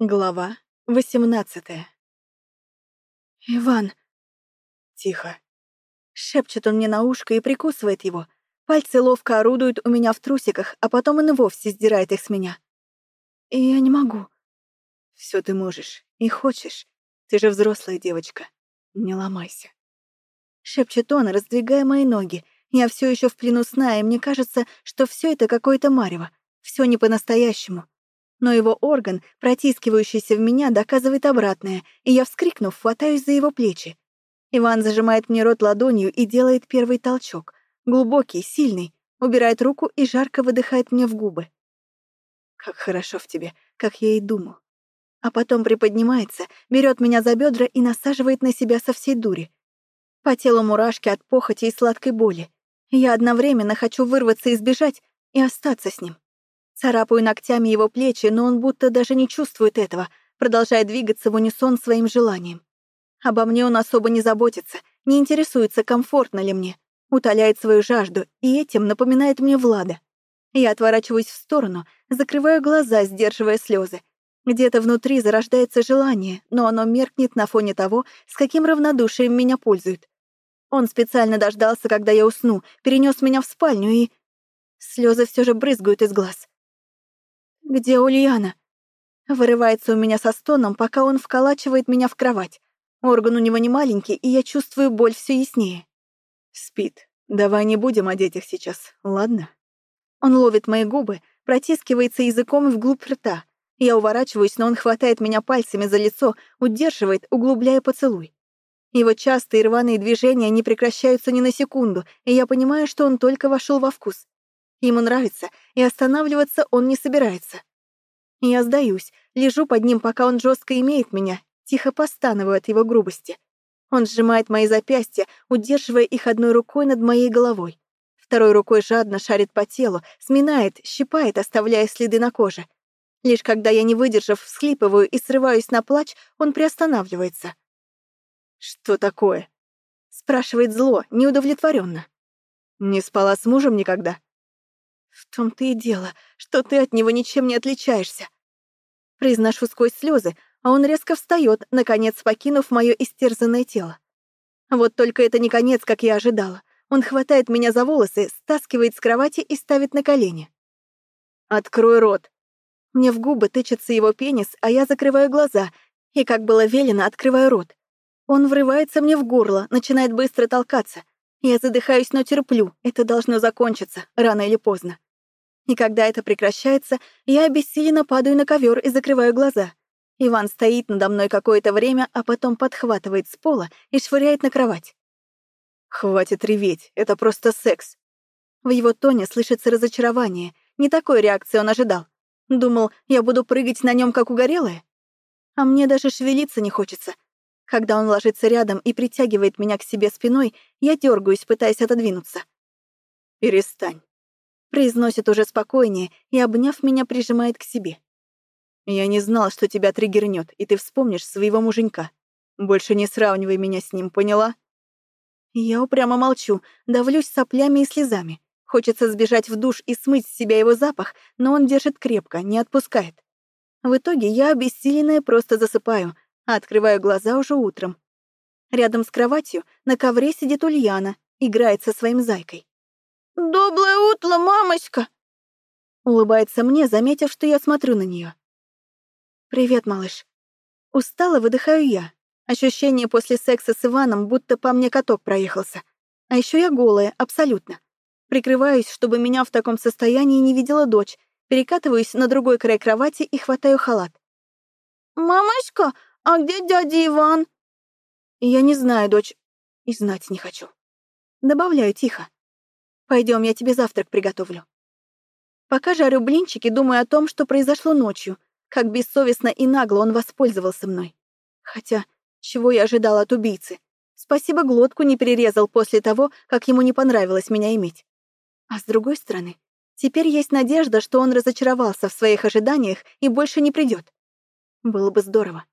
Глава восемнадцатая. «Иван!» «Тихо!» Шепчет он мне на ушко и прикусывает его. Пальцы ловко орудуют у меня в трусиках, а потом он и вовсе сдирает их с меня. И я не могу. Все ты можешь и хочешь. Ты же взрослая девочка. Не ломайся. Шепчет он, раздвигая мои ноги. Я все еще в плену сна, и мне кажется, что все это какое-то марево. Все не по-настоящему но его орган, протискивающийся в меня, доказывает обратное, и я, вскрикнув, хватаюсь за его плечи. Иван зажимает мне рот ладонью и делает первый толчок. Глубокий, сильный, убирает руку и жарко выдыхает мне в губы. Как хорошо в тебе, как я и думал. А потом приподнимается, берет меня за бедра и насаживает на себя со всей дури. По телу мурашки от похоти и сладкой боли. Я одновременно хочу вырваться и сбежать, и остаться с ним. Царапаю ногтями его плечи, но он будто даже не чувствует этого, продолжая двигаться в унисон своим желанием. Обо мне он особо не заботится, не интересуется, комфортно ли мне, утоляет свою жажду и этим напоминает мне Влада. Я отворачиваюсь в сторону, закрываю глаза, сдерживая слезы. Где-то внутри зарождается желание, но оно меркнет на фоне того, с каким равнодушием меня пользуют. Он специально дождался, когда я усну, перенес меня в спальню и... Слезы все же брызгают из глаз. «Где Ульяна?» Вырывается у меня со стоном, пока он вколачивает меня в кровать. Орган у него не маленький, и я чувствую боль все яснее. «Спит. Давай не будем о детях сейчас, ладно?» Он ловит мои губы, протискивается языком вглубь рта. Я уворачиваюсь, но он хватает меня пальцами за лицо, удерживает, углубляя поцелуй. Его частые рваные движения не прекращаются ни на секунду, и я понимаю, что он только вошел во вкус. Ему нравится, и останавливаться он не собирается. Я сдаюсь, лежу под ним, пока он жестко имеет меня, тихо постановую от его грубости. Он сжимает мои запястья, удерживая их одной рукой над моей головой. Второй рукой жадно шарит по телу, сминает, щипает, оставляя следы на коже. Лишь когда я, не выдержав, всхлипываю и срываюсь на плач, он приостанавливается. «Что такое?» — спрашивает зло, неудовлетворенно. «Не спала с мужем никогда?» В том-то и дело, что ты от него ничем не отличаешься. Произношу сквозь слезы, а он резко встает, наконец покинув мое истерзанное тело. Вот только это не конец, как я ожидала. Он хватает меня за волосы, стаскивает с кровати и ставит на колени. «Открой рот!» Мне в губы тычется его пенис, а я закрываю глаза и, как было велено, открываю рот. Он врывается мне в горло, начинает быстро толкаться. Я задыхаюсь, но терплю. Это должно закончиться, рано или поздно. И когда это прекращается, я обессиленно падаю на ковер и закрываю глаза. Иван стоит надо мной какое-то время, а потом подхватывает с пола и швыряет на кровать. «Хватит реветь, это просто секс». В его тоне слышится разочарование. Не такой реакции он ожидал. Думал, я буду прыгать на нем как угорелая? А мне даже шевелиться не хочется. Когда он ложится рядом и притягивает меня к себе спиной, я дергаюсь, пытаясь отодвинуться. «Перестань». Произносит уже спокойнее и, обняв меня, прижимает к себе. «Я не знал, что тебя триггернет, и ты вспомнишь своего муженька. Больше не сравнивай меня с ним, поняла?» Я упрямо молчу, давлюсь соплями и слезами. Хочется сбежать в душ и смыть с себя его запах, но он держит крепко, не отпускает. В итоге я, обессиленная, просто засыпаю, а открываю глаза уже утром. Рядом с кроватью на ковре сидит Ульяна, играет со своим зайкой. «Доброе утро, мамочка!» Улыбается мне, заметив, что я смотрю на нее. «Привет, малыш». Устала выдыхаю я. Ощущение после секса с Иваном, будто по мне каток проехался. А еще я голая, абсолютно. Прикрываюсь, чтобы меня в таком состоянии не видела дочь, перекатываюсь на другой край кровати и хватаю халат. «Мамочка, а где дядя Иван?» «Я не знаю, дочь, и знать не хочу». Добавляю тихо. Пойдем, я тебе завтрак приготовлю. Пока жарю блинчики, думаю о том, что произошло ночью, как бессовестно и нагло он воспользовался мной. Хотя, чего я ожидала от убийцы? Спасибо, глотку не перерезал после того, как ему не понравилось меня иметь. А с другой стороны, теперь есть надежда, что он разочаровался в своих ожиданиях и больше не придет. Было бы здорово.